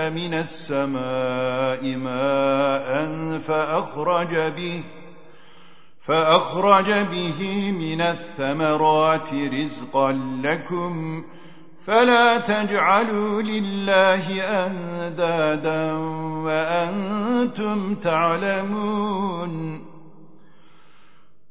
وأنزل من السماء ماء فأخرج به فأخرج به من الثمرات رزقا لكم فلا تجعلوا لله أندادا وأنتم تعلمون